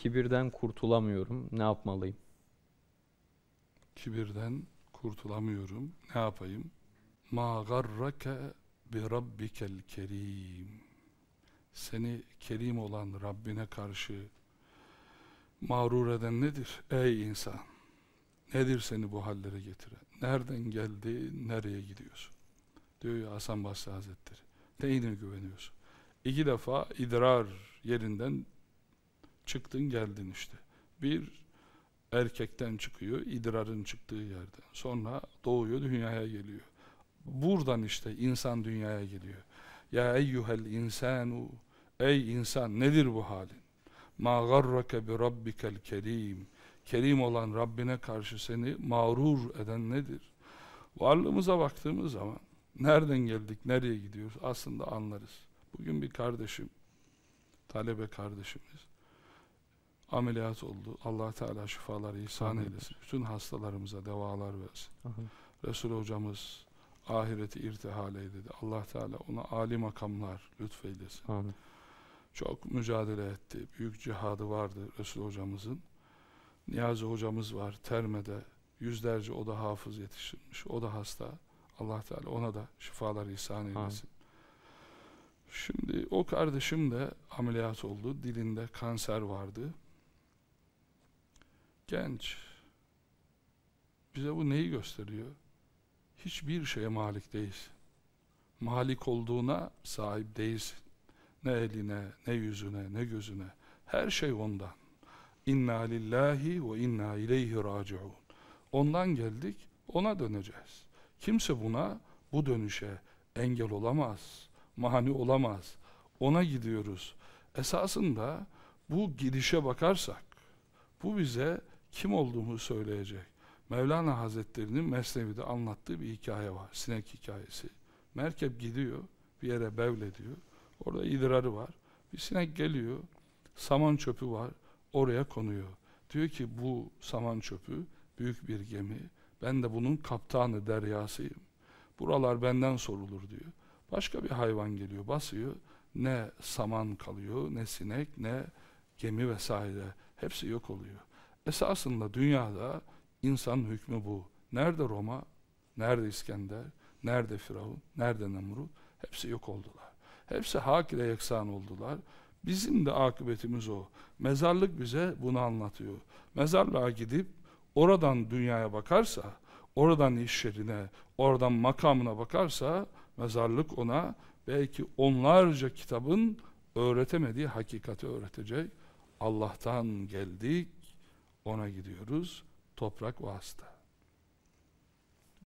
Kibirden kurtulamıyorum. Ne yapmalıyım? Kibirden kurtulamıyorum. Ne yapayım? Ma garrake bi rabbikel kerim. Seni kerim olan Rabbine karşı mağrur eden nedir? Ey insan! Nedir seni bu hallere getiren? Nereden geldi, nereye gidiyorsun? Diyor ya Hasan Basri Hazretleri. Neyine güveniyorsun? İki defa idrar yerinden çıktın geldin işte. Bir erkekten çıkıyor, idrarın çıktığı yerden. Sonra doğuyor, dünyaya geliyor. Buradan işte insan dünyaya geliyor. Ya eyyuhel insanu Ey insan nedir bu halin? Ma garrake bi rabbikel kerim. Kerim olan Rabbine karşı seni mağrur eden nedir? Varlığımıza baktığımız zaman nereden geldik, nereye gidiyoruz aslında anlarız. Bugün bir kardeşim, talebe kardeşimiz ameliyat oldu. Allah Teala şifalar ihsan Amin. eylesin. Bütün hastalarımıza devalar versin. Aha. Resul hocamız ahireti irtihal eyledi. Allah Teala ona âli makamlar lütfeylesin. Amin. Çok mücadele etti. Büyük cihadı vardı Resul hocamızın. Niyazi hocamız var Terme'de. Yüzlerce o da hafız yetiştirmiş. O da hasta. Allah Teala ona da şifalar ihsan eylesin. Şimdi o kardeşim de ameliyat oldu. Dilinde kanser vardı. Genç. Bize bu neyi gösteriyor? Hiçbir şeye malik değilsin. Malik olduğuna sahip değilsin. Ne eline, ne yüzüne, ne gözüne. Her şey ondan. İnna lillahi ve inna ileyhi raciun. Ondan geldik, ona döneceğiz. Kimse buna, bu dönüşe engel olamaz, mani olamaz. Ona gidiyoruz. Esasında bu gidişe bakarsak, bu bize kim olduğumu söyleyecek. Mevlana Hazretleri'nin Mesnevi'de anlattığı bir hikaye var. Sinek hikayesi. Merkep gidiyor, bir yere bevlediyor. Orada idrarı var. Bir sinek geliyor, saman çöpü var, oraya konuyor. Diyor ki bu saman çöpü büyük bir gemi. Ben de bunun kaptanı, deryasıyım. Buralar benden sorulur diyor. Başka bir hayvan geliyor, basıyor. Ne saman kalıyor, ne sinek, ne gemi vesaire. Hepsi yok oluyor. Esasında dünyada insan hükmü bu. Nerede Roma? Nerede İskender? Nerede Firavun? Nerede Nemrut? Hepsi yok oldular. Hepsi hak ile yeksan oldular. Bizim de akıbetimiz o. Mezarlık bize bunu anlatıyor. Mezarlığa gidip oradan dünyaya bakarsa, oradan işlerine, oradan makamına bakarsa mezarlık ona belki onlarca kitabın öğretemediği hakikati öğretecek. Allah'tan geldik, ona gidiyoruz. Toprak vasıta.